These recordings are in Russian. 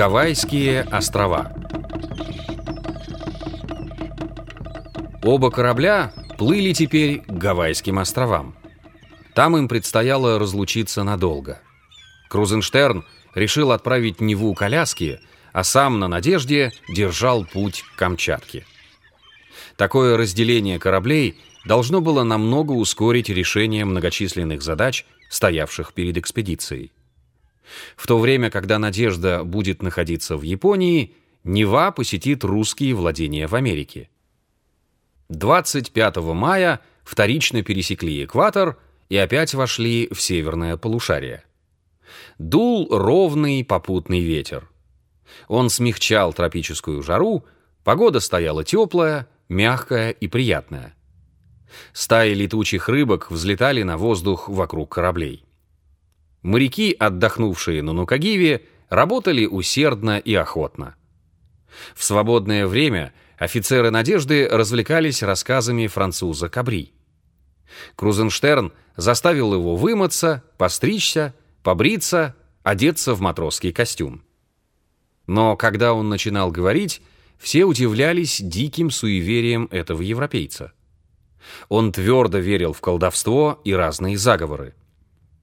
Гавайские острова Оба корабля плыли теперь к Гавайским островам. Там им предстояло разлучиться надолго. Крузенштерн решил отправить Неву коляски, а сам на «Надежде» держал путь к Камчатке. Такое разделение кораблей должно было намного ускорить решение многочисленных задач, стоявших перед экспедицией. В то время, когда «Надежда» будет находиться в Японии, Нева посетит русские владения в Америке. 25 мая вторично пересекли экватор и опять вошли в северное полушарие. Дул ровный попутный ветер. Он смягчал тропическую жару, погода стояла теплая, мягкая и приятная. Стаи летучих рыбок взлетали на воздух вокруг кораблей. Моряки, отдохнувшие на Нукагиве, работали усердно и охотно. В свободное время офицеры «Надежды» развлекались рассказами француза Кабри. Крузенштерн заставил его вымыться, постричься, побриться, одеться в матросский костюм. Но когда он начинал говорить, все удивлялись диким суеверием этого европейца. Он твердо верил в колдовство и разные заговоры.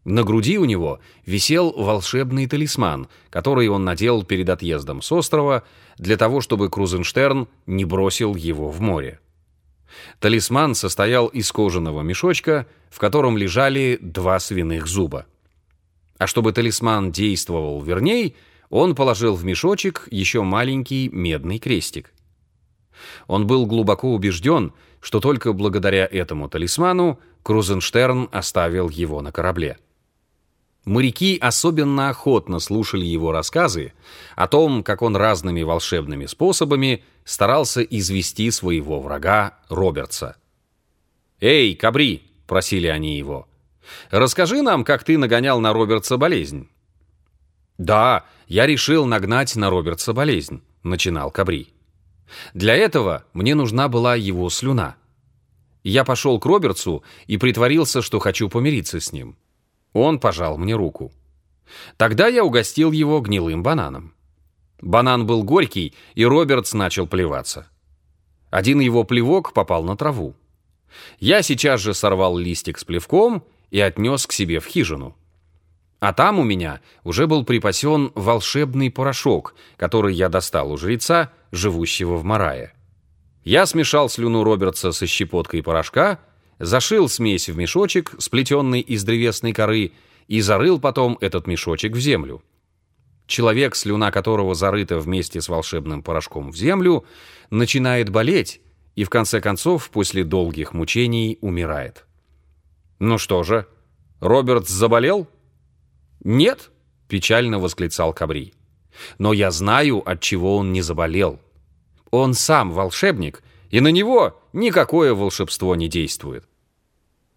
На груди у него висел волшебный талисман, который он надел перед отъездом с острова для того, чтобы Крузенштерн не бросил его в море. Талисман состоял из кожаного мешочка, в котором лежали два свиных зуба. А чтобы талисман действовал верней, он положил в мешочек еще маленький медный крестик. Он был глубоко убежден, что только благодаря этому талисману Крузенштерн оставил его на корабле. Моряки особенно охотно слушали его рассказы о том, как он разными волшебными способами старался извести своего врага Робертса. «Эй, Кабри!» — просили они его. «Расскажи нам, как ты нагонял на Робертса болезнь». «Да, я решил нагнать на Робертса болезнь», — начинал Кабри. «Для этого мне нужна была его слюна. Я пошел к Робертсу и притворился, что хочу помириться с ним». Он пожал мне руку. Тогда я угостил его гнилым бананом. Банан был горький, и Робертс начал плеваться. Один его плевок попал на траву. Я сейчас же сорвал листик с плевком и отнес к себе в хижину. А там у меня уже был припасен волшебный порошок, который я достал у жреца, живущего в Марае. Я смешал слюну Робертса со щепоткой порошка зашил смесь в мешочек, сплетенный из древесной коры, и зарыл потом этот мешочек в землю. Человек, слюна которого зарыта вместе с волшебным порошком в землю, начинает болеть и, в конце концов, после долгих мучений умирает. «Ну что же, Роберт заболел?» «Нет», — печально восклицал Кабри. «Но я знаю, от чего он не заболел. Он сам волшебник, и на него никакое волшебство не действует.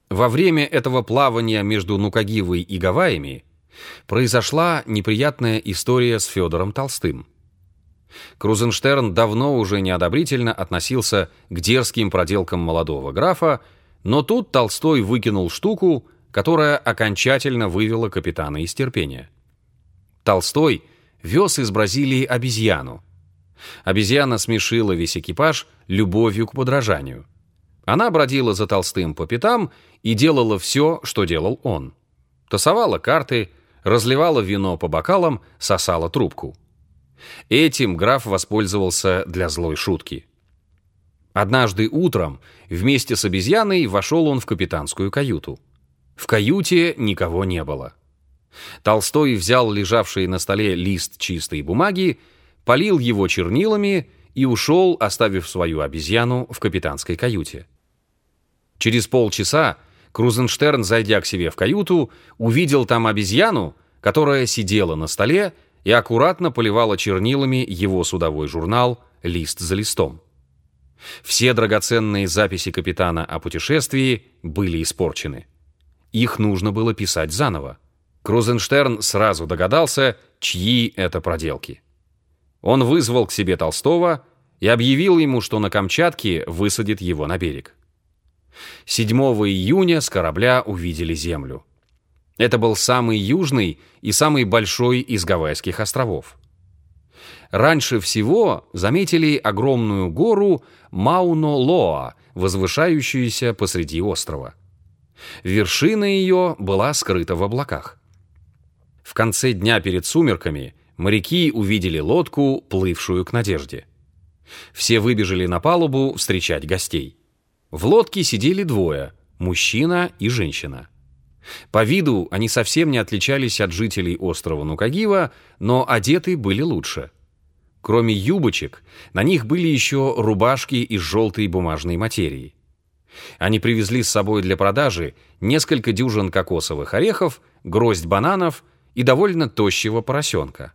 Во время этого плавания между Нукагивой и Гавайями произошла неприятная история с Федором Толстым. Крузенштерн давно уже неодобрительно относился к дерзким проделкам молодого графа, но тут Толстой выкинул штуку, которая окончательно вывела капитана из терпения. Толстой вез из Бразилии обезьяну, Обезьяна смешила весь экипаж любовью к подражанию. Она бродила за Толстым по пятам и делала все, что делал он. Тасовала карты, разливала вино по бокалам, сосала трубку. Этим граф воспользовался для злой шутки. Однажды утром вместе с обезьяной вошел он в капитанскую каюту. В каюте никого не было. Толстой взял лежавший на столе лист чистой бумаги полил его чернилами и ушел, оставив свою обезьяну в капитанской каюте. Через полчаса Крузенштерн, зайдя к себе в каюту, увидел там обезьяну, которая сидела на столе и аккуратно поливала чернилами его судовой журнал лист за листом. Все драгоценные записи капитана о путешествии были испорчены. Их нужно было писать заново. Крузенштерн сразу догадался, чьи это проделки. Он вызвал к себе Толстого и объявил ему, что на Камчатке высадит его на берег. 7 июня с корабля увидели землю. Это был самый южный и самый большой из Гавайских островов. Раньше всего заметили огромную гору Мауно-Лоа, возвышающуюся посреди острова. Вершина ее была скрыта в облаках. В конце дня перед сумерками моряки увидели лодку, плывшую к надежде. Все выбежали на палубу встречать гостей. В лодке сидели двое – мужчина и женщина. По виду они совсем не отличались от жителей острова Нукагива, но одеты были лучше. Кроме юбочек, на них были еще рубашки из желтой бумажной материи. Они привезли с собой для продажи несколько дюжин кокосовых орехов, гроздь бананов и довольно тощего поросенка.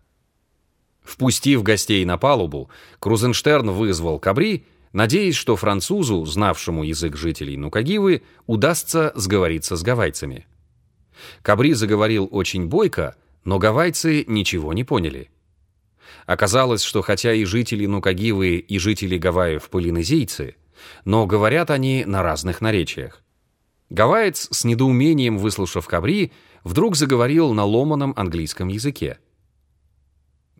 Впустив гостей на палубу, Крузенштерн вызвал Кабри, надеясь, что французу, знавшему язык жителей Нукагивы, удастся сговориться с гавайцами. Кабри заговорил очень бойко, но гавайцы ничего не поняли. Оказалось, что хотя и жители Нукагивы, и жители Гавайев полинезийцы, но говорят они на разных наречиях. Гавайец, с недоумением выслушав Кабри, вдруг заговорил на ломаном английском языке.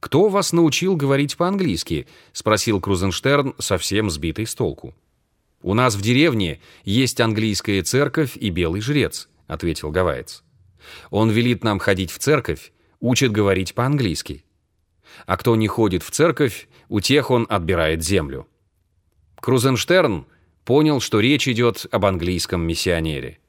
«Кто вас научил говорить по-английски?» — спросил Крузенштерн, совсем сбитый с толку. «У нас в деревне есть английская церковь и белый жрец», — ответил Гавайец. «Он велит нам ходить в церковь, учит говорить по-английски. А кто не ходит в церковь, у тех он отбирает землю». Крузенштерн понял, что речь идет об английском миссионере.